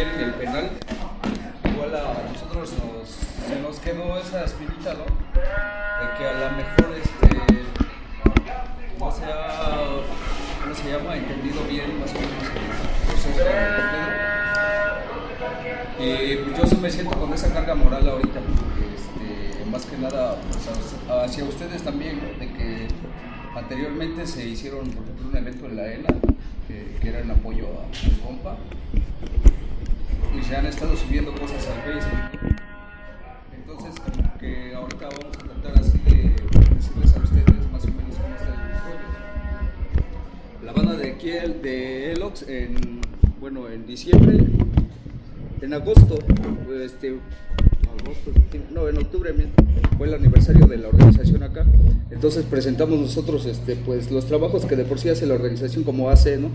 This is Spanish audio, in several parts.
en el penal, igual a nosotros nos, se nos quedó esa espinita, ¿no? De que a lo mejor este, no se ha, ¿cómo se llama? Entendido bien más o menos el proceso de Y pues yo sí me siento con esa carga moral ahorita, porque este, más que nada pues, hacia ustedes también, de que anteriormente se hicieron, por ejemplo, un evento en la ELA, que, era en apoyo a- al compa, y se han estado subiendo cosas al Facebook. Entonces, como que ahorita vamos a tratar así de decirles a ustedes más o menos cómo está el rollo. La banda de Kiel, de Elox, en, bueno, en diciembre, en agosto, este, no, en octubre fue el aniversario de la organización acá. Entonces presentamos nosotros este, pues, los trabajos que de por sí hace la organización como hace, ¿no?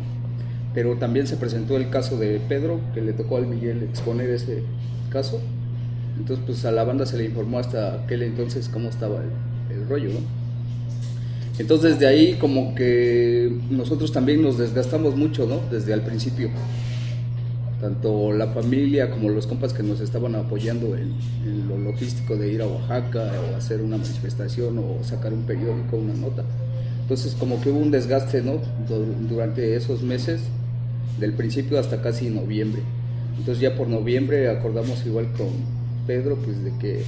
Pero también se presentó el caso de Pedro, que le tocó al Miguel exponer ese caso. Entonces, pues a la banda se le informó hasta aquel entonces cómo estaba el, el rollo, ¿no? Entonces, de ahí como que nosotros también nos desgastamos mucho, ¿no? Desde al principio. Tanto la familia como los compas que nos estaban apoyando en, en lo logístico de ir a Oaxaca o hacer una manifestación o sacar un periódico, una nota. Entonces, como que hubo un desgaste, ¿no? Du- Durante esos meses del principio hasta casi noviembre. Entonces ya por noviembre acordamos igual con Pedro, pues de que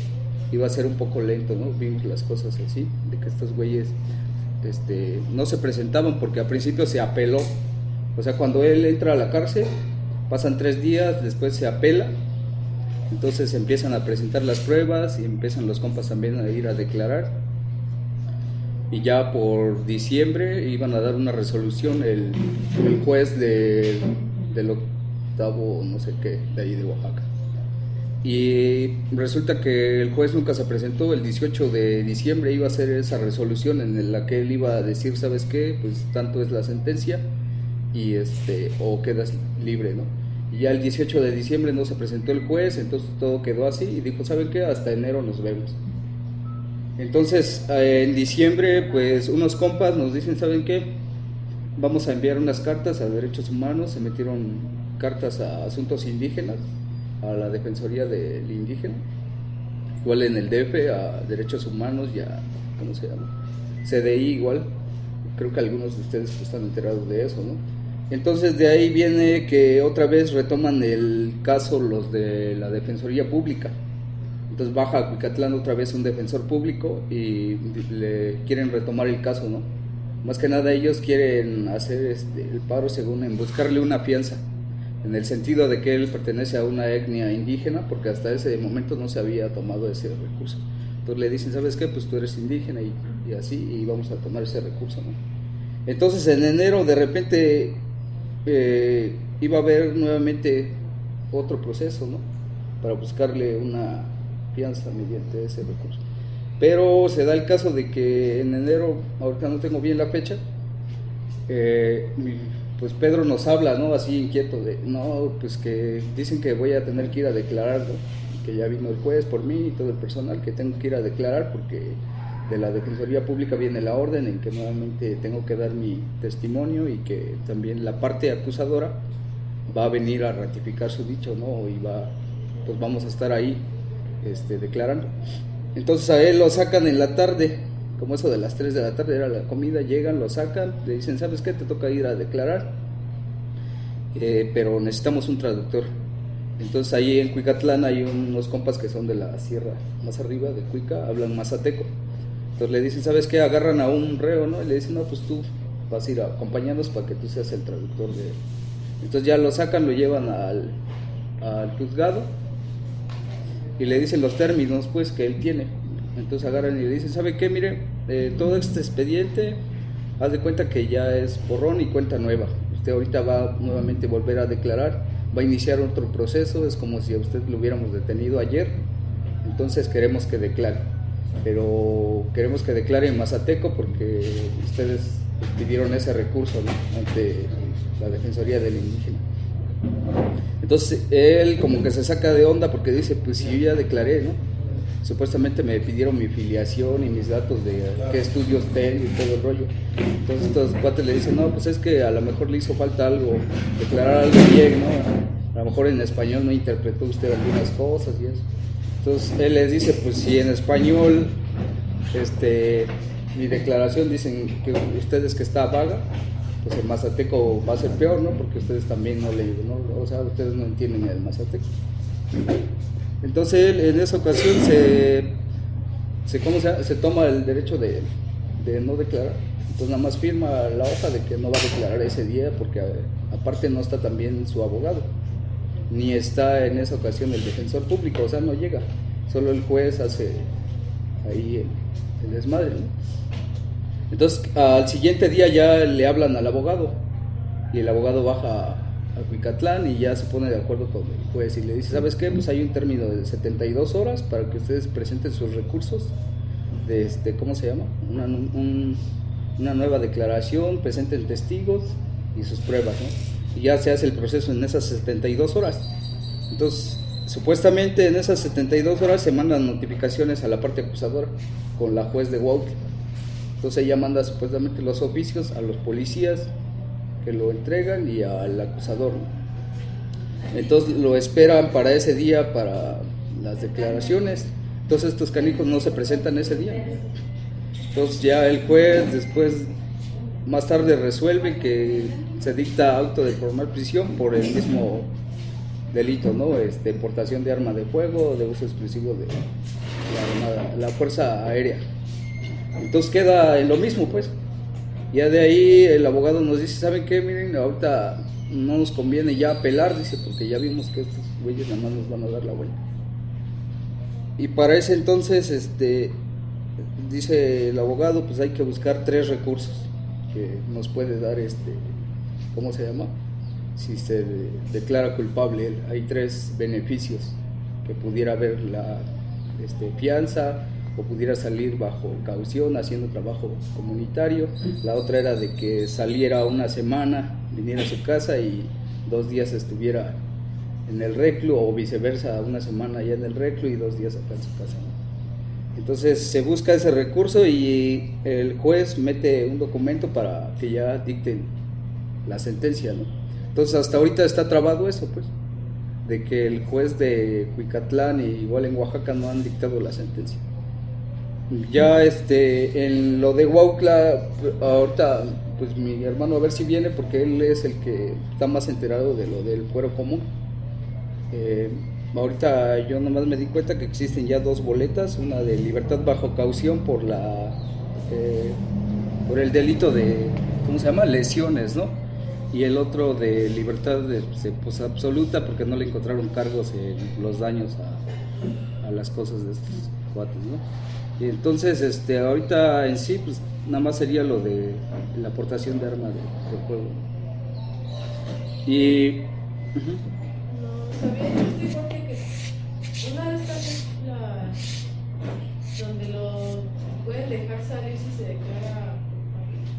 iba a ser un poco lento, ¿no? Vimos las cosas así, de que estos güeyes este, no se presentaban porque al principio se apeló. O sea, cuando él entra a la cárcel, pasan tres días, después se apela, entonces empiezan a presentar las pruebas y empiezan los compas también a ir a declarar y ya por diciembre iban a dar una resolución el, juez de, del octavo, no sé qué, de ahí de Oaxaca. Y resulta que el juez nunca se presentó, el 18 de diciembre iba a hacer esa resolución en la que él iba a decir, ¿sabes qué? Pues tanto es la sentencia y este, o quedas libre, ¿no? Y ya el 18 de diciembre no se presentó el juez, entonces todo quedó así y dijo, ¿saben qué? Hasta enero nos vemos. Entonces, eh, en diciembre, pues unos compas nos dicen, ¿saben qué? Vamos a enviar unas cartas a derechos humanos, se metieron cartas a asuntos indígenas, a la Defensoría del Indígena, igual en el DF, a derechos humanos y a, ¿cómo se llama? CDI igual, creo que algunos de ustedes están enterados de eso, ¿no? Entonces de ahí viene que otra vez retoman el caso los de la Defensoría Pública. Entonces baja a Cuicatlán otra vez un defensor público y le quieren retomar el caso, ¿no? Más que nada ellos quieren hacer este, el paro según en buscarle una fianza, en el sentido de que él pertenece a una etnia indígena, porque hasta ese momento no se había tomado ese recurso. Entonces le dicen, ¿sabes qué? Pues tú eres indígena y, así, y vamos a tomar ese recurso, ¿no? Entonces en enero de repente eh, iba a haber nuevamente otro proceso, ¿no? Para buscarle una fianza mediante ese recurso. Pero se da el caso de que en enero, ahorita no tengo bien la fecha, eh, pues Pedro nos habla, ¿no? Así inquieto de, no, pues que dicen que voy a tener que ir a declarar, ¿no? Que ya vino el juez por mí y todo el personal que tengo que ir a declarar porque de la Defensoría Pública viene la orden en que nuevamente tengo que dar mi testimonio y que también la parte acusadora va a venir a ratificar su dicho, ¿no? Y va, pues vamos a estar ahí este, declarando. Entonces a él lo sacan en la tarde, como eso de las 3 de la tarde era la comida, llegan, lo sacan, le dicen, ¿sabes qué? Te toca ir a declarar, eh, pero necesitamos un traductor. Entonces ahí en Cuicatlán hay unos compas que son de la sierra más arriba de Cuica, hablan mazateco. Entonces le dicen, ¿sabes qué? Agarran a un reo, ¿no? Y le dicen, no, pues tú vas a ir a acompañarnos para que tú seas el traductor de él. Entonces ya lo sacan, lo llevan al, al juzgado y le dicen los términos pues que él tiene. Entonces agarran y le dicen, ¿sabe qué? Mire, eh, todo este expediente, haz de cuenta que ya es borrón y cuenta nueva. Usted ahorita va nuevamente a volver a declarar, va a iniciar otro proceso, es como si a usted lo hubiéramos detenido ayer, entonces queremos que declare. Pero queremos que declare en Mazateco porque ustedes pidieron ese recurso ante la Defensoría del Indígena. Entonces él como que se saca de onda porque dice, pues si yo ya declaré, ¿no? Supuestamente me pidieron mi filiación y mis datos de qué estudios tengo y todo el rollo. Entonces estos cuates le dicen, no, pues es que a lo mejor le hizo falta algo, declarar algo bien, ¿no? a lo mejor en español no interpretó usted algunas cosas y eso. Entonces él les dice, pues si en español este, mi declaración dicen que ustedes que está vaga, pues el mazateco va a ser peor, ¿no? Porque ustedes también no le, ¿no? o sea, ustedes no entienden el mazateco. Entonces él en esa ocasión se, se, ¿cómo se, se toma el derecho de, de no declarar. Entonces nada más firma la hoja de que no va a declarar ese día porque aparte no está también su abogado, ni está en esa ocasión el defensor público, o sea, no llega, solo el juez hace ahí el, desmadre. Entonces al siguiente día ya le hablan al abogado y el abogado baja a Huicatlán y ya se pone de acuerdo con el juez y le dice, ¿sabes qué? Pues hay un término de 72 horas para que ustedes presenten sus recursos de este, ¿cómo se llama? Una, una nueva declaración, presenten testigos y sus pruebas, ¿no? Y ya se hace el proceso en esas 72 horas. Entonces, supuestamente en esas 72 horas se mandan notificaciones a la parte acusadora con la juez de Huautla. Entonces ella manda supuestamente los oficios a los policías que lo entregan y al acusador. Entonces lo esperan para ese día, para las declaraciones. Entonces estos canijos no se presentan ese día. Entonces ya el juez después, más tarde resuelve que se dicta auto de formal prisión por el mismo delito, ¿no? Este, portación de arma de fuego, de uso exclusivo de la Fuerza Aérea. Entonces queda lo mismo, pues. Ya de ahí el abogado nos dice, ¿saben qué? Miren, ahorita no nos conviene ya apelar, dice, porque ya vimos que estos güeyes nada más nos van a dar la vuelta. Y para ese entonces, este, dice el abogado, pues hay que buscar tres recursos que nos puede dar este, ¿cómo se llama? Si se declara culpable, hay tres beneficios que pudiera haber la este, fianza o pudiera salir bajo caución haciendo trabajo comunitario. La otra era de que saliera una semana, viniera a su casa y dos días estuviera en el reclu o viceversa, una semana allá en el reclu y dos días acá en su casa. Entonces se busca ese recurso y el juez mete un documento para que ya dicten la sentencia, ¿no? Entonces hasta ahorita está trabado eso, pues, de que el juez de Cuicatlán y igual en Oaxaca no han dictado la sentencia. Ya este, en lo de Huautla, ahorita pues mi hermano a ver si viene porque él es el que está más enterado de lo del fuero común. Eh, ahorita yo nomás me di cuenta que existen ya dos boletas, una de libertad bajo caución por la eh, por el delito de ¿cómo se llama? lesiones, ¿no? Y el otro de libertad de, pues, absoluta porque no le encontraron cargos en los daños a, las cosas de estos cuates, ¿no? Entonces, este, ahorita en sí, pues nada más sería lo de la aportación de arma de, juego. Y.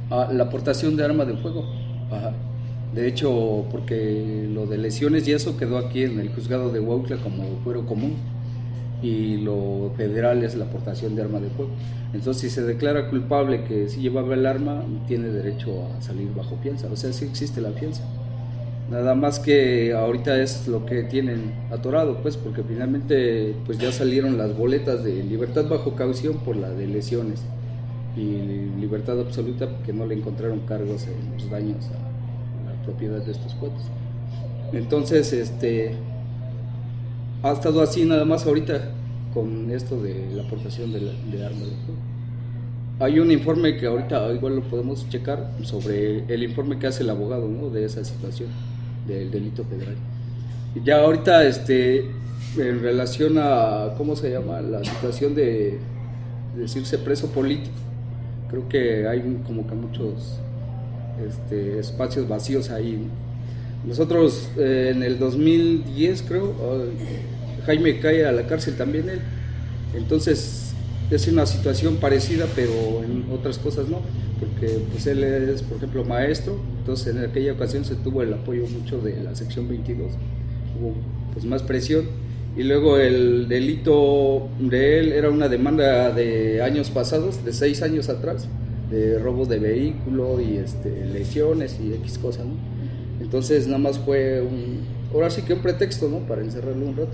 Ah, la aportación de arma de fuego. De hecho, porque lo de lesiones y eso quedó aquí en el juzgado de Huautla como fuero común y lo federal es la aportación de arma de fuego. Entonces, si se declara culpable que si llevaba el arma, tiene derecho a salir bajo fianza. O sea, sí existe la fianza. Nada más que ahorita es lo que tienen atorado, pues, porque finalmente pues ya salieron las boletas de libertad bajo caución por la de lesiones y libertad absoluta porque no le encontraron cargos en los daños a la propiedad de estos cuates. Entonces, este ha estado así nada más ahorita con esto de la aportación de, armas de fuego. Hay un informe que ahorita igual lo podemos checar sobre el informe que hace el abogado ¿no? de esa situación del delito federal. Ya ahorita, este, en relación a, ¿cómo se llama? La situación de decirse preso político, creo que hay como que muchos este, espacios vacíos ahí. Nosotros eh, en el 2010 creo, Jaime cae a la cárcel también él. Entonces es una situación parecida, pero en otras cosas no, porque pues él es, por ejemplo, maestro, entonces en aquella ocasión se tuvo el apoyo mucho de la sección 22, hubo pues más presión y luego el delito de él era una demanda de años pasados, de seis años atrás, de robo de vehículo y este, lesiones y X cosas, ¿no? Entonces nada más fue un, ahora sí que un pretexto, ¿no? Para encerrarlo un rato.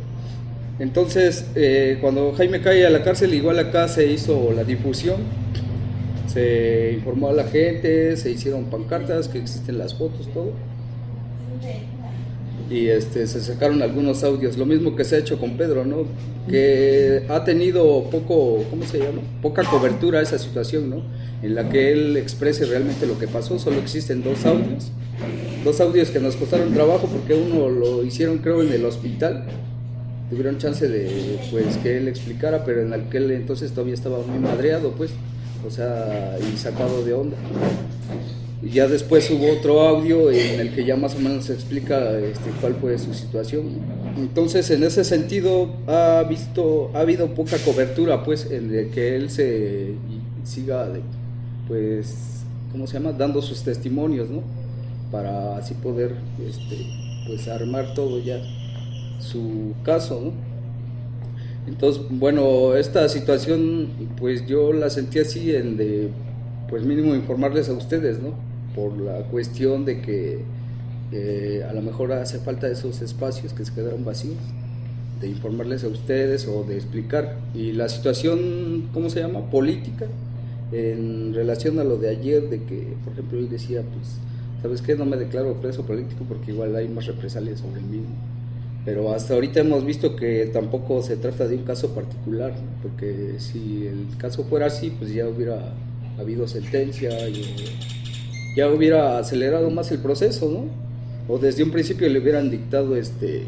Entonces, eh, cuando Jaime cae a la cárcel, igual acá se hizo la difusión, se informó a la gente, se hicieron pancartas, que existen las fotos, todo. Y este, se sacaron algunos audios, lo mismo que se ha hecho con Pedro, ¿no? Que ha tenido poco, ¿cómo se llama? Poca cobertura esa situación, ¿no? En la que él exprese realmente lo que pasó, solo existen dos audios. Dos audios que nos costaron trabajo porque uno lo hicieron creo en el hospital tuvieron chance de pues que él explicara, pero en aquel entonces todavía estaba muy madreado, pues, o sea, y sacado de onda. Y ya después hubo otro audio en el que ya más o menos se explica este, cuál fue su situación. Entonces, en ese sentido, ha visto, ha habido poca cobertura, pues, en de que él se siga, pues, ¿cómo se llama? Dando sus testimonios, ¿no? Para así poder, este, pues, armar todo ya su caso, ¿no? Entonces, bueno, esta situación, pues yo la sentí así en de, pues mínimo informarles a ustedes, ¿no? Por la cuestión de que eh, a lo mejor hace falta esos espacios que se quedaron vacíos, de informarles a ustedes o de explicar. Y la situación, ¿cómo se llama? Política, en relación a lo de ayer, de que, por ejemplo, él decía, pues, ¿sabes qué? No me declaro preso político porque igual hay más represalias sobre mí. Pero hasta ahorita hemos visto que tampoco se trata de un caso particular, porque si el caso fuera así, pues ya hubiera habido sentencia y ya hubiera acelerado más el proceso, ¿no? O desde un principio le hubieran dictado este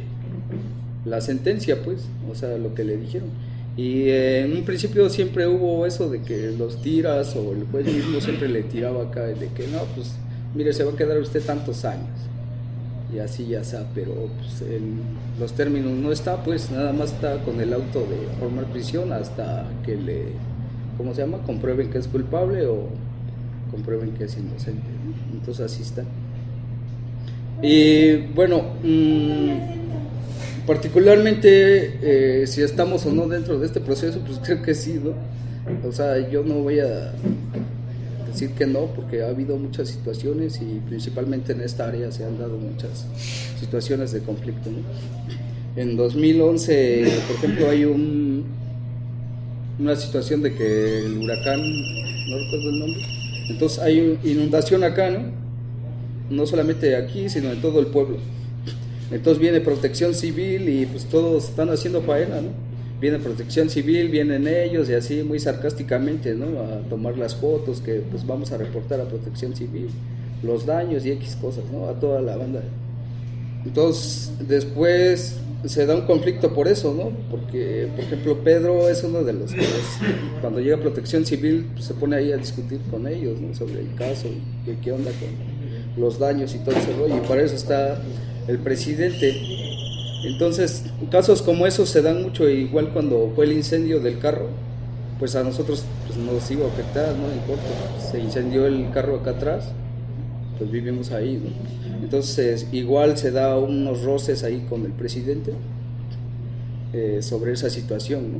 la sentencia, pues, o sea, lo que le dijeron. Y en un principio siempre hubo eso de que los tiras o el juez mismo siempre le tiraba acá de que no, pues mire, se va a quedar usted tantos años y así ya está, pero pues, en los términos no está, pues nada más está con el auto de formar prisión hasta que le, ¿cómo se llama? Comprueben que es culpable o comprueben que es inocente. Entonces así está. Y bueno, mm, particularmente eh, si estamos o no dentro de este proceso, pues creo que sí, ¿no? O sea, yo no voy a decir que no, porque ha habido muchas situaciones y principalmente en esta área se han dado muchas situaciones de conflicto. En 2011, por ejemplo, hay un, una situación de que el huracán, no recuerdo el nombre, entonces hay inundación acá, ¿no? No solamente aquí, sino en todo el pueblo. Entonces viene protección civil y pues todos están haciendo faena, ¿no? Viene protección civil, vienen ellos y así muy sarcásticamente, ¿no? A tomar las fotos que pues vamos a reportar a protección civil, los daños y X cosas, ¿no? A toda la banda. Entonces, después se da un conflicto por eso, ¿no? Porque, por ejemplo, Pedro es uno de los que cuando llega protección civil pues, se pone ahí a discutir con ellos, ¿no? Sobre el caso, qué, qué onda con los daños y todo ese rollo. Y para eso está el presidente entonces, casos como esos se dan mucho, igual cuando fue el incendio del carro, pues a nosotros pues, nos iba a afectar, no importa, se incendió el carro acá atrás, pues vivimos ahí, ¿no? Entonces, igual se da unos roces ahí con el presidente eh, sobre esa situación, ¿no?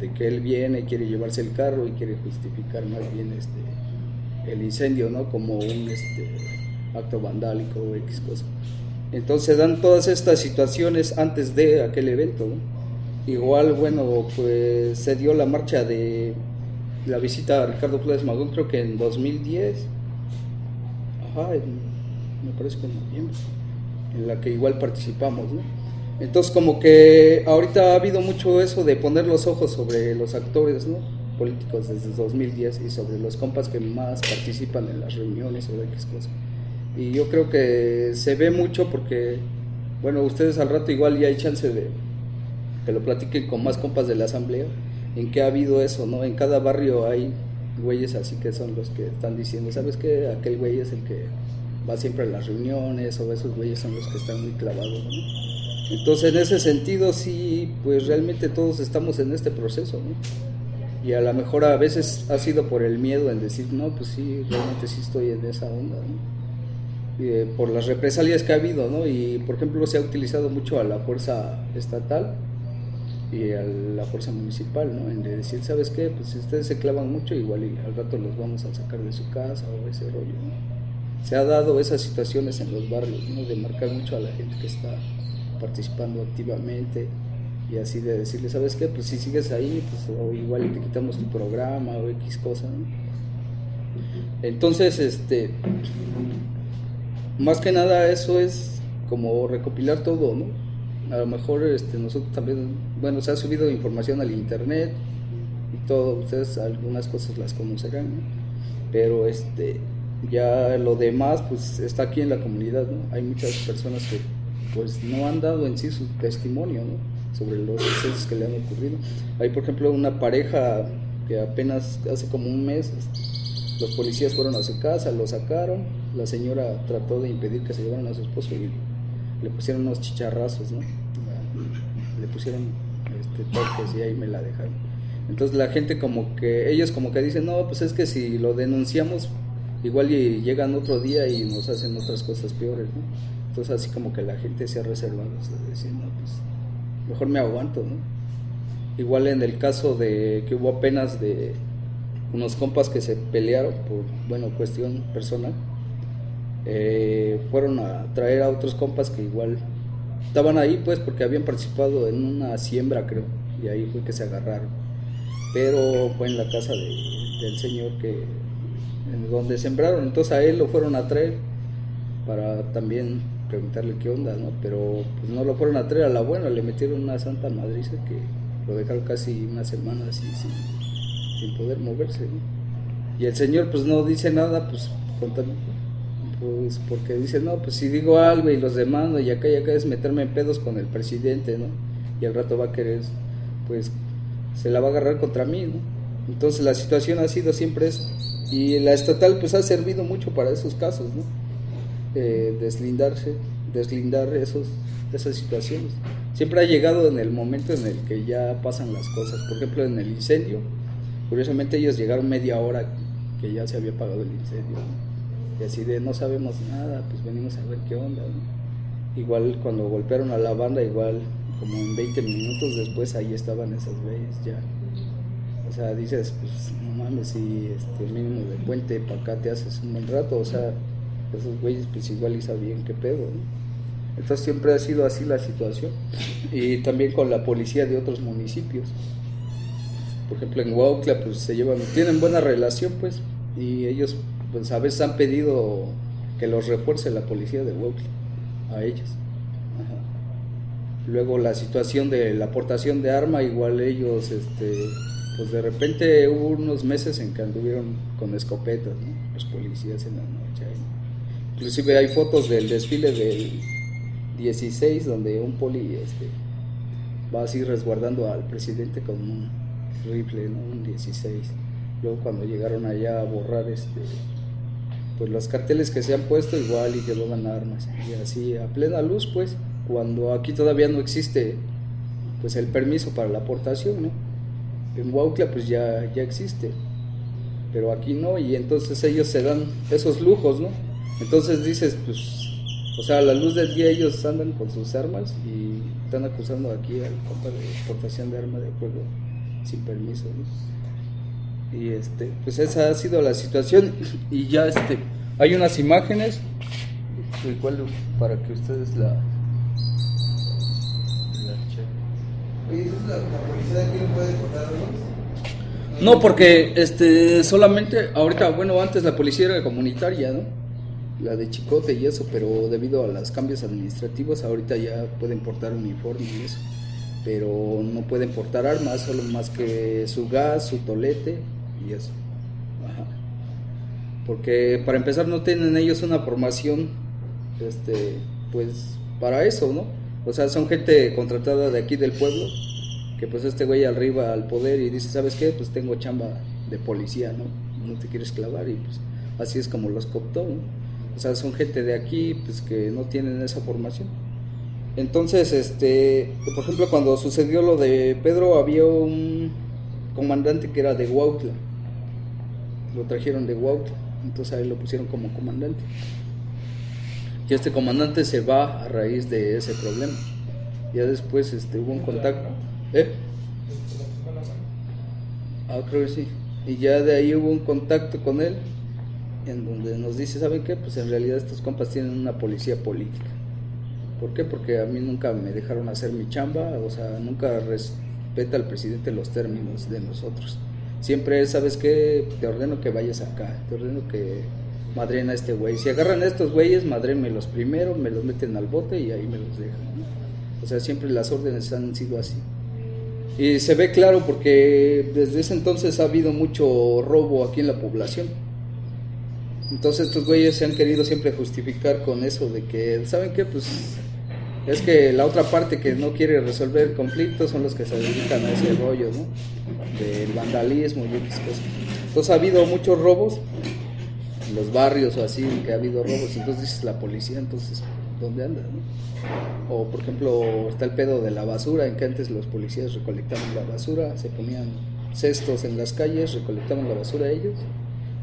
De que él viene, quiere llevarse el carro y quiere justificar más bien este, el incendio, ¿no? Como un este, acto vandálico o X cosa. Entonces dan todas estas situaciones antes de aquel evento. Igual, bueno, pues se dio la marcha de la visita a Ricardo Flores Magón, creo que en 2010. Ajá, me parece que en noviembre, en la que igual participamos, ¿no? Entonces como que ahorita ha habido mucho eso de poner los ojos sobre los actores, políticos desde 2010 y sobre los compas que más participan en las reuniones o de qué cosas. Y yo creo que se ve mucho porque, bueno, ustedes al rato igual ya hay chance de que lo platiquen con más compas de la asamblea, en que ha habido eso, ¿no? En cada barrio hay güeyes así que son los que están diciendo, ¿sabes qué? Aquel güey es el que va siempre a las reuniones o esos güeyes son los que están muy clavados, ¿no? Entonces, en ese sentido, sí, pues realmente todos estamos en este proceso, ¿no? Y a lo mejor a veces ha sido por el miedo en decir, no, pues sí, realmente sí estoy en esa onda, ¿no? Eh, por las represalias que ha habido, ¿no? Y por ejemplo se ha utilizado mucho a la fuerza estatal y a la fuerza municipal, ¿no? En decir, ¿sabes qué? Pues si ustedes se clavan mucho, igual y al rato los vamos a sacar de su casa o ese rollo, ¿no? Se ha dado esas situaciones en los barrios, ¿no? De marcar mucho a la gente que está participando activamente y así de decirle, ¿sabes qué? Pues si sigues ahí, pues igual te quitamos tu programa o X cosa, Entonces, este, más que nada eso es como recopilar todo, ¿no? A lo mejor este, nosotros también, bueno, se ha subido información al internet y todo, ustedes algunas cosas las conocerán, ¿no? Pero este, ya lo demás pues está aquí en la comunidad, ¿no? Hay muchas personas que pues no han dado en sí su testimonio, ¿no? Sobre los sucesos que le han ocurrido. Hay por ejemplo una pareja que apenas hace como un mes los policías fueron a su casa, lo sacaron, la señora trató de impedir que se llevaran a su esposo y le pusieron unos chicharrazos, ¿no? Le pusieron este, y ahí me la dejaron. Entonces la gente como que, ellos como que dicen, no, pues es que si lo denunciamos igual llegan otro día y nos hacen otras cosas peores, ¿no? Entonces así como que la gente se ha reservado, o no, pues mejor me aguanto, ¿no? Igual en el caso de que hubo apenas de unos compas que se pelearon por, bueno, cuestión personal, eh, fueron a traer a otros compas que igual estaban ahí pues porque habían participado en una siembra creo, y ahí fue que se agarraron. Pero fue en la casa del señor que en donde sembraron. Entonces a él lo fueron a traer para también preguntarle qué onda, ¿no? Pero pues no lo fueron a traer a la buena, le metieron una santa madriza que lo dejaron casi una semana así sin, poder moverse, Y el señor pues no dice nada, pues pues porque dice, no, pues si digo algo y los demando y acá y acá es meterme en pedos con el presidente, ¿no? Y al rato va a querer, pues se la va a agarrar contra mí, ¿no? Entonces la situación ha sido siempre esa. Y la estatal pues ha servido mucho para esos casos, ¿no? deslindarse, deslindar esos, esas situaciones. Siempre ha llegado en el momento en el que ya pasan las cosas. Por ejemplo, en el incendio, curiosamente ellos llegaron media hora que ya se había apagado el incendio. Y así de no sabemos nada, pues venimos a ver qué onda. Igual cuando golpearon a la banda, igual como en 20 minutos después ahí estaban esas veces ya. O sea, dices, pues no mames, si este mínimo de puente para acá te haces un buen rato, o sea, esos güeyes pues igual y sabían qué pedo, Entonces siempre ha sido así la situación. Y también con la policía de otros municipios. Por ejemplo, en Huautla pues se llevan, tienen buena relación pues, y ellos pues a veces han pedido que los refuerce la policía de Huautla a ellos. Luego la situación de la aportación de arma, igual ellos este, pues de repente hubo unos meses en que anduvieron con escopetas, los policías en la noche. Inclusive hay fotos del desfile del 16 donde un poli este, va así resguardando al presidente con un rifle, ¿no? un 16. Luego cuando llegaron allá a borrar este pues los carteles que se han puesto igual y que llevaban armas y así a plena luz pues cuando aquí todavía no existe pues el permiso para la aportación, en Huautla pues ya, ya existe, pero aquí no, y entonces ellos se dan esos lujos, ¿no? Entonces dices, pues, o sea, a la luz del día ellos andan con sus armas y están acusando aquí al compa de exportación de arma de fuego sin permiso, ¿no? Y este, pues esa ha sido la situación y ya este, hay unas imágenes, el cual para que ustedes la, no, porque este solamente ahorita, bueno, antes la policía era comunitaria, ¿no? La de Chicote y eso, pero debido a los cambios administrativos ahorita ya pueden portar uniforme y eso. Pero no pueden portar armas, solo más que su gas, su tolete y eso. Porque para empezar no tienen ellos una formación este pues para eso, ¿no? O sea, son gente contratada de aquí del pueblo, que pues este güey arriba al poder y dice, ¿sabes qué? Pues tengo chamba de policía, ¿no? No te quieres clavar y pues así es como los cooptó. O sea, son gente de aquí, pues que no tienen esa formación. Entonces, este, por ejemplo, cuando sucedió lo de Pedro, había un comandante que era de Huautla. Lo trajeron de Huautla, entonces ahí lo pusieron como comandante. Y este comandante se va a raíz de ese problema. Ya después este, hubo un contacto. ¿Eh? Ah, creo que sí. Y ya de ahí hubo un contacto con él en donde nos dice, ¿saben qué? Pues en realidad estos compas tienen una policía política. ¿Por qué? Porque a mí nunca me dejaron hacer mi chamba, o sea, nunca respeta al presidente los términos de nosotros. Siempre, ¿sabes qué? Te ordeno que vayas acá, te ordeno que madren a este güey. Si agarran a estos güeyes, los primero, me los meten al bote y ahí me los dejan. O sea, siempre las órdenes han sido así. Y se ve claro porque desde ese entonces ha habido mucho robo aquí en la población. Entonces estos güeyes se han querido siempre justificar con eso de que, ¿saben qué? Pues es que la otra parte que no quiere resolver conflictos son los que se dedican a ese rollo, ¿no? Del vandalismo y otras cosas. Entonces ha habido muchos robos en los barrios o así, que ha habido robos, entonces dices la policía, entonces, ¿dónde anda? No? O por ejemplo, está el pedo de la basura, en que antes los policías recolectaban la basura, se ponían cestos en las calles, recolectaban la basura ellos,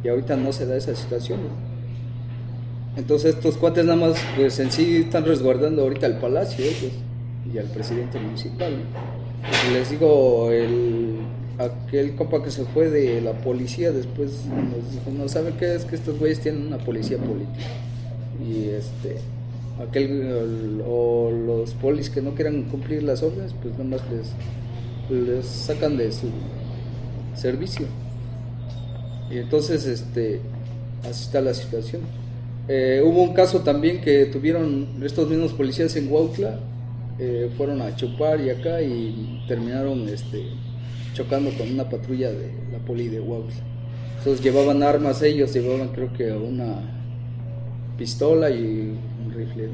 y ahorita no se da esa situación. Entonces estos cuates nada más, pues en sí están resguardando ahorita el palacio ellos y al presidente municipal. Les digo, el, aquel compa que se fue de la policía después nos dijo, no saben qué es que estos güeyes tienen una policía política. Y este, aquel o los polis que no quieran cumplir las órdenes, pues nada más les, les sacan de su servicio. Y entonces, este, así está la situación. Eh, hubo un caso también que tuvieron estos mismos policías en Huautla, eh, fueron a chupar y acá y terminaron este, chocando con una patrulla de la poli de Huautla. Entonces llevaban armas ellos, llevaban creo que una pistola y un rifle.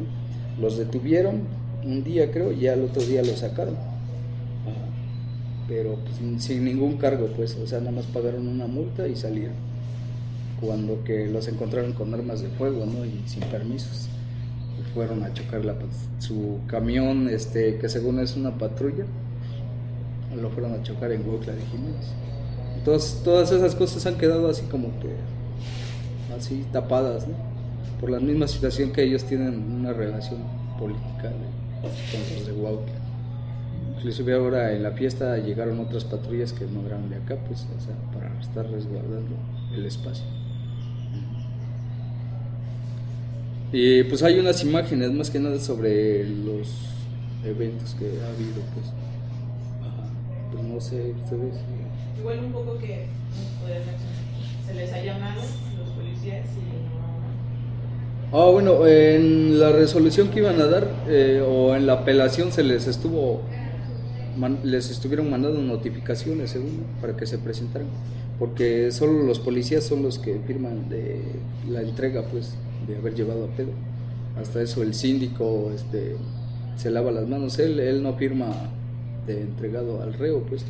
Los detuvieron un día creo y al otro día los sacaron. pero pues, sin ningún cargo pues, o sea, nada más pagaron una multa y salieron cuando que los encontraron con armas de fuego, ¿no? Y sin permisos. fueron a chocar la, su camión, este, que según es una patrulla, lo fueron a chocar en Huautla de Jiménez. Entonces, todas esas cosas han quedado así como que, así tapadas, ¿no? Por la misma situación que ellos tienen una relación política con los de Huautla. Inclusive ahora en la fiesta llegaron otras patrullas que no eran de acá, pues, o sea, para estar resguardando el espacio. Y pues hay unas imágenes más que nada sobre los eventos que ha habido, pues. pues no sé, ustedes. Igual un poco que se les ha llamado los policías y Ah, bueno, en la resolución que iban a dar eh, o en la apelación se les estuvo les estuvieron mandando notificaciones según para que se presentaran porque solo los policías son los que firman de la entrega pues de haber llevado a pedo. Hasta eso el síndico este, se lava las manos, él, él no firma de entregado al reo, pues,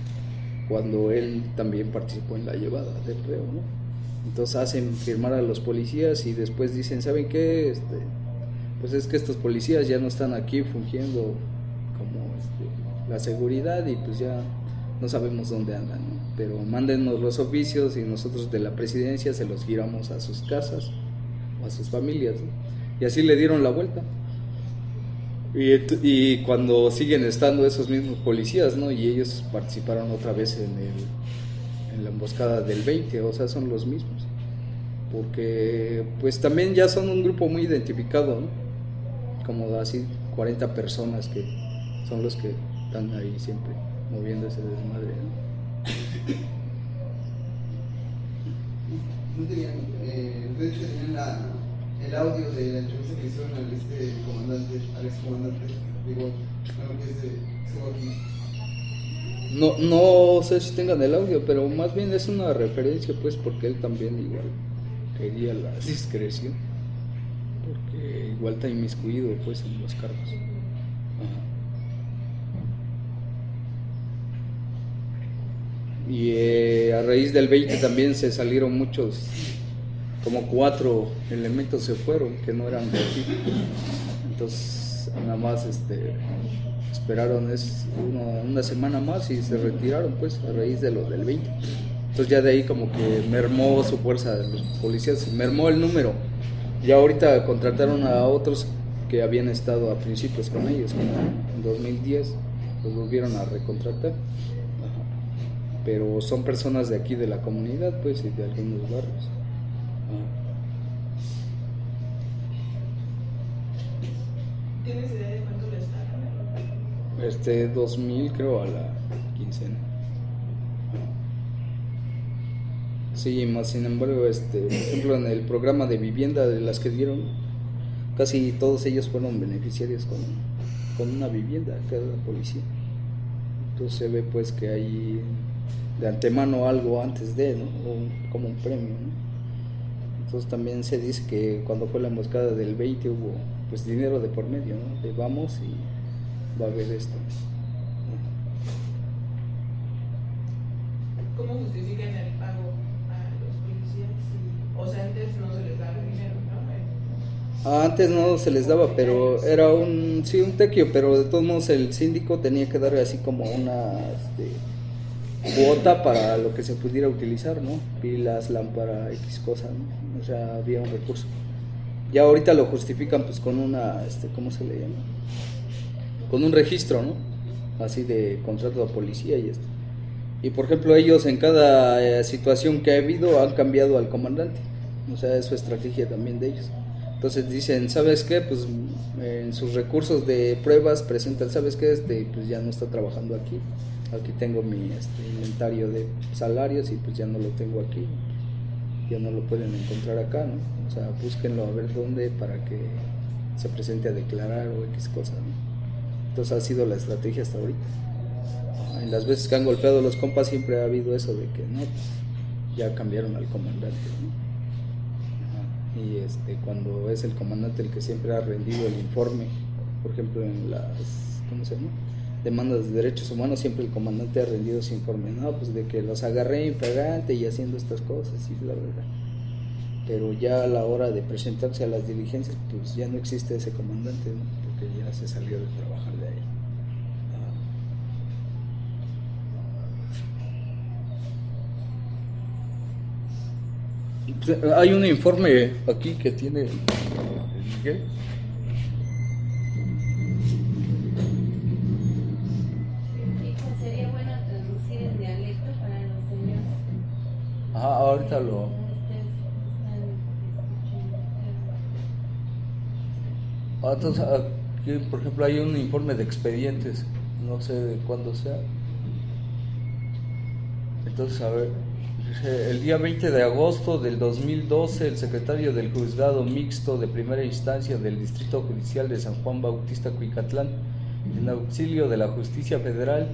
cuando él también participó en la llevada del reo, ¿no? Entonces hacen firmar a los policías y después dicen, ¿saben qué? Este, pues es que estos policías ya no están aquí fungiendo como este, la seguridad y pues ya no sabemos dónde andan, pero mándenos los oficios y nosotros de la presidencia se los giramos a sus casas a sus familias. Y así le dieron la vuelta. Y, cuando siguen estando esos mismos policías, ¿no? Y ellos participaron otra vez en, el, en la emboscada del 20, o sea, son los mismos. Porque pues también ya son un grupo muy identificado, Como así 40 personas que son los que están ahí siempre moviendo ese desmadre, ¿no? tenían, eh, tenían la, el audio de la entrevista que hicieron al este comandante, al ex comandante, digo, algo que estuvo aquí. No, no sé si tengan el audio, pero más bien es una referencia, pues, porque él también igual quería la discreción, porque igual está inmiscuido, pues, en los cargos. Y eh, a raíz del 20 también se salieron muchos como cuatro elementos se fueron que no eran de aquí. Entonces, nada más este, esperaron es una, semana más y se retiraron, pues, a raíz de lo del 20. Entonces, ya de ahí, como que mermó su fuerza de los policías, mermó el número. Ya ahorita contrataron a otros que habían estado a principios con ellos, en 2010 los volvieron a recontratar. Pero son personas de aquí de la comunidad, pues, y de algunos barrios. ¿Tienes idea de Este, 2000 creo a la quincena. Sí, más sin embargo, este, por ejemplo, en el programa de vivienda de las que dieron, casi todos ellos fueron beneficiarios con, con una vivienda, cada policía. Entonces se ve pues que hay de antemano algo antes de, ¿no? Como un premio, ¿no? Entonces también se dice que cuando fue la emboscada del 20 hubo pues dinero de por medio, ¿no? De vamos y va a haber esto. ¿Cómo justifican el pago a los policías? Si- o sea, antes no se les daba dinero, ¿no? Ah, Antes no se les daba, pero era un, sí, un tequio, pero de todos modos el síndico tenía que dar así como una este, cuota para lo que se pudiera utilizar, ¿no? Pilas, lámpara, X cosa, ¿no? O sea, había un recurso. Ya ahorita lo justifican pues con una, este, ¿cómo se le llama? Con un registro, ¿no? Así de contrato de policía y esto. Y por ejemplo ellos en cada eh, situación que ha habido han cambiado al comandante. O sea, es su estrategia también de ellos. Entonces dicen, ¿sabes qué? Pues en sus recursos de pruebas presentan, ¿sabes qué? Este, pues ya no está trabajando aquí. Aquí tengo mi este, inventario de salarios y pues ya no lo tengo aquí. Ya no lo pueden encontrar acá, ¿no? O sea, búsquenlo a ver dónde para que se presente a declarar o X cosa, ¿no? Entonces ha sido la estrategia hasta ahorita. Ajá, En las veces que han golpeado los compas siempre ha habido eso de que no, pues, ya cambiaron al comandante, ¿no? Y este, cuando es el comandante el que siempre ha rendido el informe, por ejemplo en las, ¿cómo se llama? Demandas de derechos humanos, siempre el comandante ha rendido ese informe, no, pues de que los agarré infragante y haciendo estas cosas y bla, bla. Pero ya a la hora de presentarse a las diligencias, pues ya no existe ese comandante, ¿no? Porque ya se salió de trabajar de ahí. Pues, Hay un informe aquí que tiene el Miguel. Ajá, ahorita lo. Ah, Entonces, aquí, por ejemplo, hay un informe de expedientes, no sé de cuándo sea. Entonces, a ver, el día 20 de agosto del 2012, el secretario del Juzgado Mixto de Primera Instancia del Distrito Judicial de San Juan Bautista Cuicatlán, en auxilio de la Justicia Federal,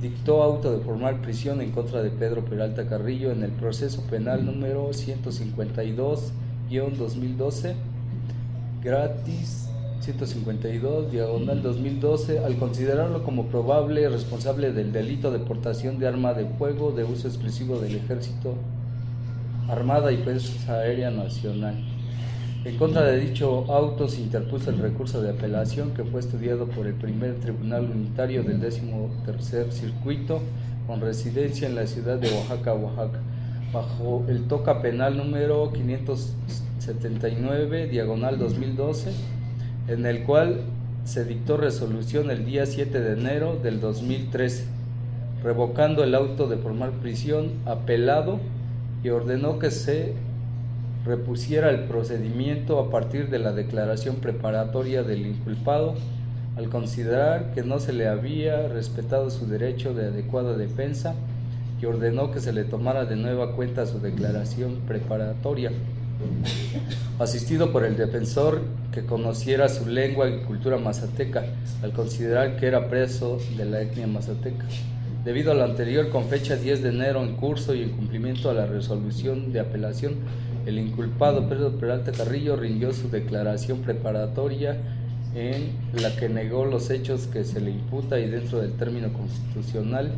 dictó auto de formar prisión en contra de Pedro Peralta Carrillo en el proceso penal número 152-2012 gratis 152 diagonal 2012 al considerarlo como probable responsable del delito de portación de arma de fuego de uso exclusivo del ejército armada y fuerza aérea nacional en contra de dicho auto se interpuso el recurso de apelación que fue estudiado por el primer tribunal unitario del 13 circuito con residencia en la ciudad de Oaxaca, Oaxaca, bajo el toca penal número 579, diagonal 2012, en el cual se dictó resolución el día 7 de enero del 2013, revocando el auto de formar prisión apelado y ordenó que se repusiera el procedimiento a partir de la declaración preparatoria del inculpado al considerar que no se le había respetado su derecho de adecuada defensa y ordenó que se le tomara de nueva cuenta su declaración preparatoria. Asistido por el defensor que conociera su lengua y cultura mazateca, al considerar que era preso de la etnia mazateca. Debido a lo anterior, con fecha 10 de enero en curso y en cumplimiento a la resolución de apelación, el inculpado Pedro Peralta Carrillo rindió su declaración preparatoria en la que negó los hechos que se le imputa y dentro del término constitucional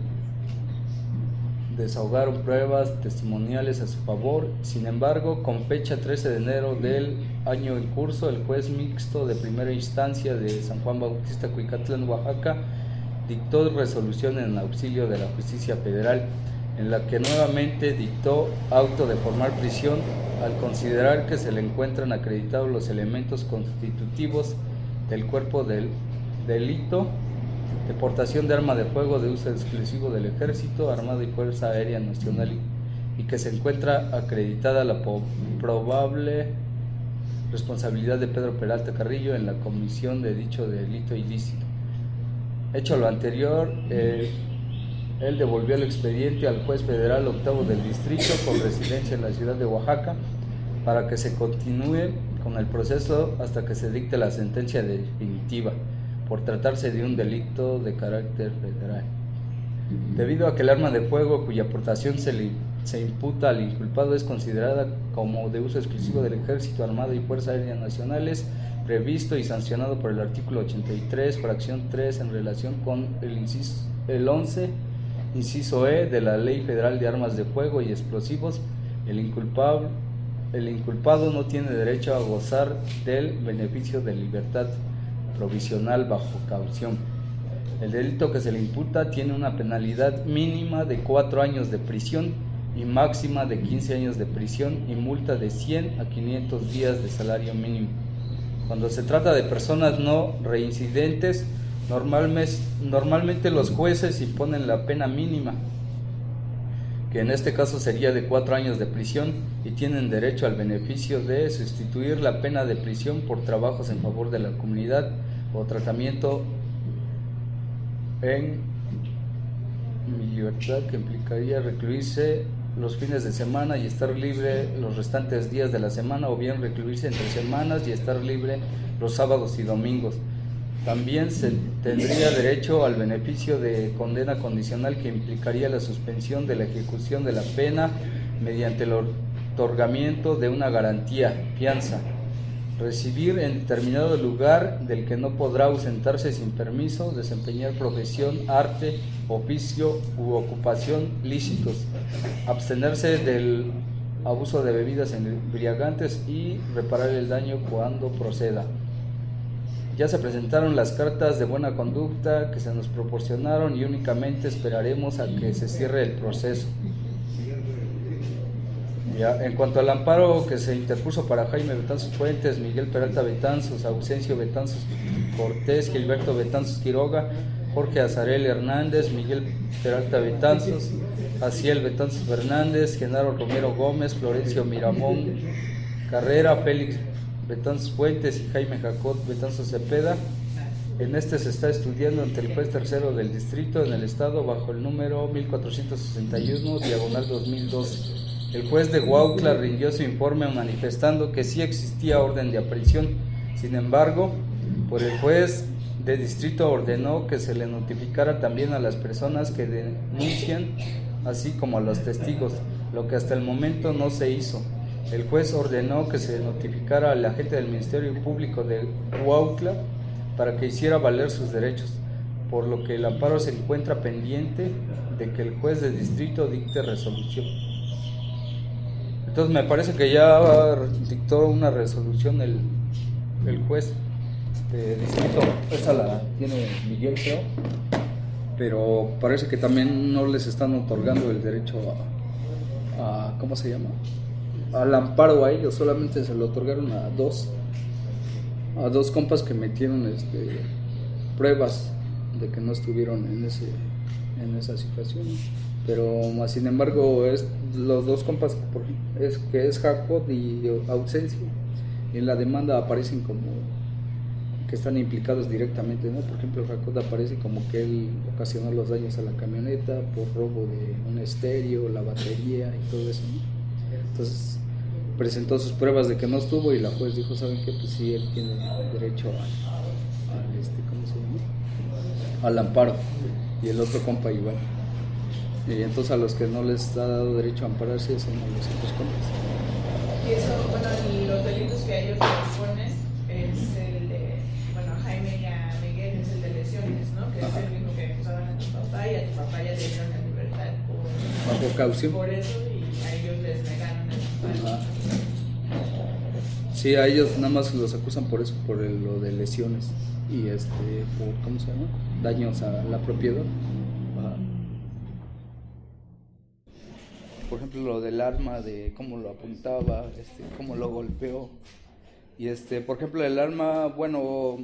desahogaron pruebas testimoniales a su favor. Sin embargo, con fecha 13 de enero del año en curso, el juez mixto de primera instancia de San Juan Bautista Cuicatlán, Oaxaca, dictó resolución en auxilio de la justicia federal, en la que nuevamente dictó auto de formar prisión al considerar que se le encuentran acreditados los elementos constitutivos del cuerpo del delito de portación de arma de fuego de uso exclusivo del Ejército, Armada y Fuerza Aérea Nacional y, que se encuentra acreditada la probable responsabilidad de Pedro Peralta Carrillo en la comisión de dicho delito ilícito. Hecho lo anterior, eh, él devolvió el expediente al juez federal octavo del distrito con residencia en la ciudad de Oaxaca para que se continúe con el proceso hasta que se dicte la sentencia definitiva por tratarse de un delito de carácter federal. Debido a que el arma de fuego cuya aportación se, le, se imputa al inculpado es considerada como de uso exclusivo del Ejército Armado y Fuerzas Aéreas Nacionales, previsto y sancionado por el artículo 83, fracción 3, en relación con el, inciso, el 11 Inciso E de la Ley Federal de Armas de Fuego y Explosivos, el inculpado, el inculpado no tiene derecho a gozar del beneficio de libertad provisional bajo caución. El delito que se le imputa tiene una penalidad mínima de cuatro años de prisión y máxima de 15 años de prisión y multa de 100 a 500 días de salario mínimo. Cuando se trata de personas no reincidentes, Normalmente, normalmente los jueces imponen la pena mínima, que en este caso sería de cuatro años de prisión, y tienen derecho al beneficio de sustituir la pena de prisión por trabajos en favor de la comunidad o tratamiento en libertad que implicaría recluirse los fines de semana y estar libre los restantes días de la semana o bien recluirse entre semanas y estar libre los sábados y domingos. También se tendría derecho al beneficio de condena condicional que implicaría la suspensión de la ejecución de la pena mediante el otorgamiento de una garantía, fianza. Recibir en determinado lugar del que no podrá ausentarse sin permiso, desempeñar profesión, arte, oficio u ocupación lícitos. Abstenerse del abuso de bebidas embriagantes y reparar el daño cuando proceda. Ya se presentaron las cartas de buena conducta que se nos proporcionaron y únicamente esperaremos a que se cierre el proceso. Ya, en cuanto al amparo que se interpuso para Jaime Betanzos Fuentes, Miguel Peralta Betanzos, Ausencio Betanzos Cortés, Gilberto Betanzos Quiroga, Jorge Azarel Hernández, Miguel Peralta Betanzos, Aciel Betanzos Fernández, Genaro Romero Gómez, Florencio Miramón Carrera, Félix Betanzos Fuentes y Jaime Jacot Betanzos Cepeda. En este se está estudiando ante el juez tercero del distrito en el estado bajo el número 1461, diagonal 2002. El juez de Huautla rindió su informe manifestando que sí existía orden de aprehensión. Sin embargo, por el juez de distrito ordenó que se le notificara también a las personas que denuncian, así como a los testigos, lo que hasta el momento no se hizo. El juez ordenó que se notificara al agente del Ministerio Público de Huautla para que hiciera valer sus derechos, por lo que el amparo se encuentra pendiente de que el juez de distrito dicte resolución. Entonces me parece que ya dictó una resolución el, el juez de distrito, esa la tiene Miguel creo, pero parece que también no les están otorgando el derecho a, a ¿cómo se llama? Al amparo a ellos, solamente se lo otorgaron a dos, a dos compas que metieron este, pruebas de que no estuvieron en, ese, en esa situación. Pero sin embargo, es, los dos compas es, que es Jacob y Ausencio, en la demanda aparecen como que están implicados directamente, ¿no? Por ejemplo, Jacob aparece como que él ocasionó los daños a la camioneta por robo de un estéreo, la batería y todo eso, Entonces, presentó sus pruebas de que no estuvo y la juez dijo, ¿saben qué? Pues sí, él tiene derecho a, este, ¿cómo se llama? Al amparo. Y el otro compa igual. Y entonces a los que no les ha dado derecho a ampararse son a los otros compas. Y eso, bueno, y los delitos que a ellos les ponen es el de, bueno, a Jaime y a Miguel es el de lesiones, ¿no? Que es el mismo que acusaban a tu papá y a tu papá ya le dieron la libertad por, bajo caución. Por eso amparo. Sí, a ellos nada más los acusan por eso, por lo de lesiones y este, por, ¿cómo se llama? Daños a la propiedad. Por ejemplo, lo del arma, de cómo lo apuntaba, este, cómo lo golpeó. Y este, por ejemplo, el arma, bueno,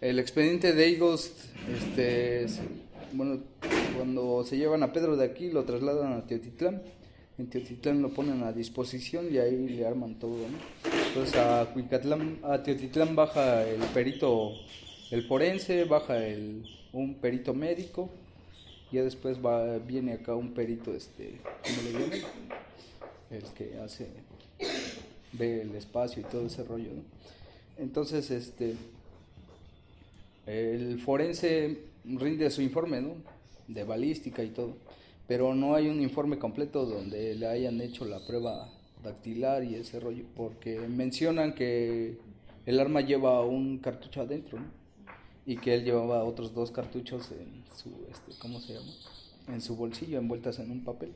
el expediente de Eagles, este, bueno, cuando se llevan a Pedro de aquí, lo trasladan a Teotitlán en Teotitlán lo ponen a disposición y ahí le arman todo, ¿no? Entonces a Cuicatlán, a Teotitlán baja el perito, el forense, baja el, un perito médico, ya después viene acá un perito, este, ¿cómo le llaman? El que hace, ve el espacio y todo ese rollo. Entonces, este, el forense rinde su informe. De balística y todo, pero no hay un informe completo donde le hayan hecho la prueba dactilar y ese rollo, porque mencionan que el arma lleva un cartucho adentro. Y que él llevaba otros dos cartuchos en su, este, ¿cómo se llama? En su bolsillo, envueltas en un papel.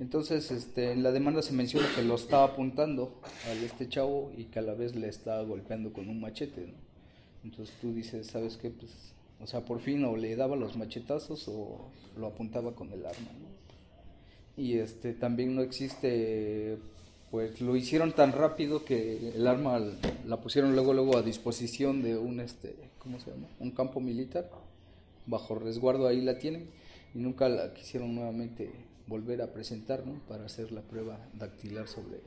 Entonces, este, en la demanda se menciona que lo estaba apuntando a este chavo y que a la vez le estaba golpeando con un machete. Entonces tú dices, ¿sabes qué? Pues, o sea, por fin o le daba los machetazos o lo apuntaba con el arma. Y este, también no existe, pues lo hicieron tan rápido que el arma la pusieron luego, luego a disposición de un, este, ¿cómo se llama? Un campo militar, bajo resguardo ahí la tienen y nunca la quisieron nuevamente volver a presentar, ¿no? Para hacer la prueba dactilar sobre,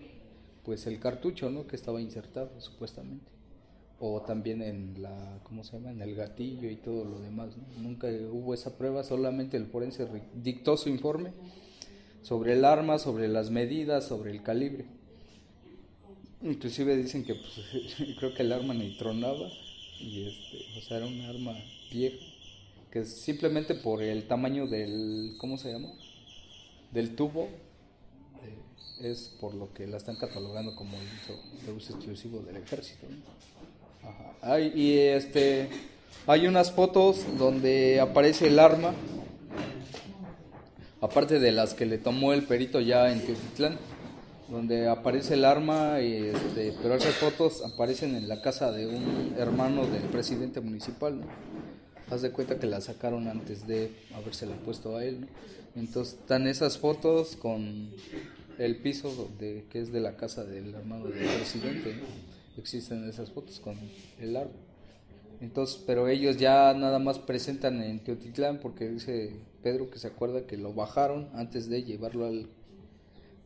pues el cartucho, ¿no? Que estaba insertado supuestamente o también en la, ¿cómo se llama? En el gatillo y todo lo demás. Nunca hubo esa prueba, solamente el forense dictó su informe sobre el arma, sobre las medidas, sobre el calibre. Inclusive dicen que pues, creo que el arma ni tronaba y este, o sea, era un arma vieja que simplemente por el tamaño del, ¿cómo se llama? Del tubo eh, es por lo que la están catalogando como de uso exclusivo del ejército. ¿no? Ajá. Hay, y este, hay unas fotos donde aparece el arma, aparte de las que le tomó el perito ya en Teotitlán, donde aparece el arma, y este, pero esas fotos aparecen en la casa de un hermano del presidente municipal. Haz de cuenta que la sacaron antes de habérsela puesto a él. Entonces están esas fotos con el piso de, que es de la casa del hermano del presidente. Existen esas fotos con el arma. Entonces, pero ellos ya nada más presentan en Teotitlán porque dice Pedro que se acuerda que lo bajaron antes de llevarlo al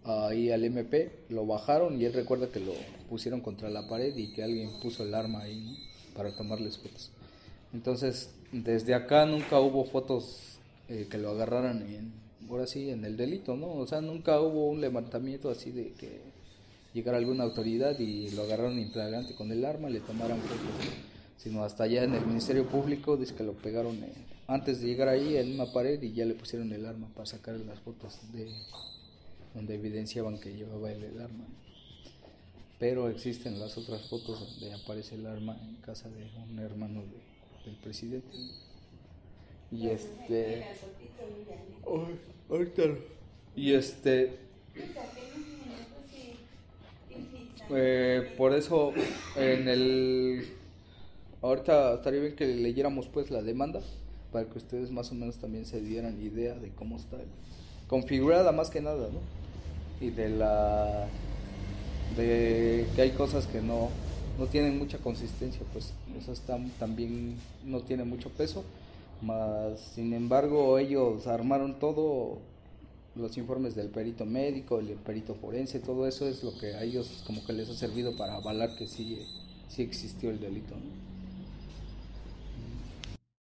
ahí al MP, lo bajaron y él recuerda que lo pusieron contra la pared y que alguien puso el arma ahí ¿no? para tomarles fotos. Entonces, desde acá nunca hubo fotos eh, que lo agarraran en, ahora sí, en el delito, ¿no? O sea, nunca hubo un levantamiento así de que llegara alguna autoridad y lo agarraron inflagrante con el arma, le tomaran fotos, sino hasta allá en el Ministerio Público dice que lo pegaron en- antes de llegar ahí en una pared y ya le pusieron el arma para sacar las fotos de donde evidenciaban que llevaba él el arma. Pero existen las otras fotos donde aparece el arma en casa de un hermano de- del presidente. Y este. Ahorita. Y este. Eh, por eso en el. Ahorita estaría bien que leyéramos pues la demanda para que ustedes más o menos también se dieran idea de cómo está configurada más que nada, ¿no? Y de la de que hay cosas que no no tienen mucha consistencia, pues esas tam- también no tienen mucho peso, más sin embargo ellos armaron todo los informes del perito médico, el perito forense, todo eso es lo que a ellos como que les ha servido para avalar que sí, sí existió el delito. ¿no?